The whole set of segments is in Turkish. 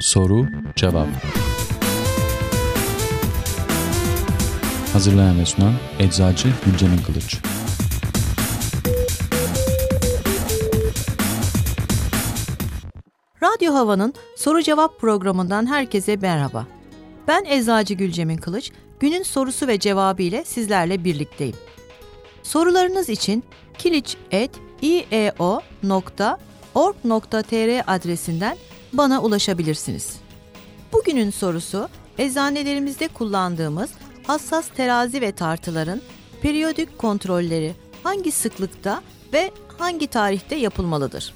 Soru Cevap Hazırlayan ve sunan Eczacı Gülcemin Kılıç Radyo Hava'nın soru cevap programından herkese merhaba. Ben Eczacı Gülcemin Kılıç, günün sorusu ve cevabı ile sizlerle birlikteyim. Sorularınız için kiliç.ieo.org.tr adresinden bana ulaşabilirsiniz. Bugünün sorusu, eczanelerimizde kullandığımız hassas terazi ve tartıların periyodik kontrolleri hangi sıklıkta ve hangi tarihte yapılmalıdır?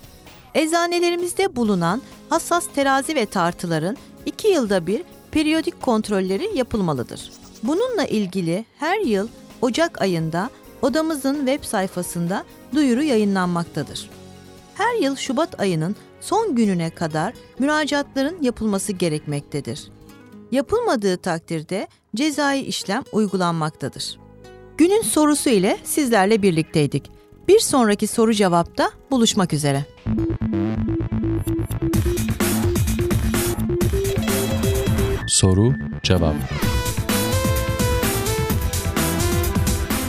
Eczanelerimizde bulunan hassas terazi ve tartıların 2 yılda bir periyodik kontrolleri yapılmalıdır. Bununla ilgili her yıl Ocak ayında odamızın web sayfasında duyuru yayınlanmaktadır. Her yıl Şubat ayının son gününe kadar müracaatların yapılması gerekmektedir. Yapılmadığı takdirde cezai işlem uygulanmaktadır. Günün sorusu ile sizlerle birlikteydik. Bir sonraki soru cevapta buluşmak üzere. Soru Cevap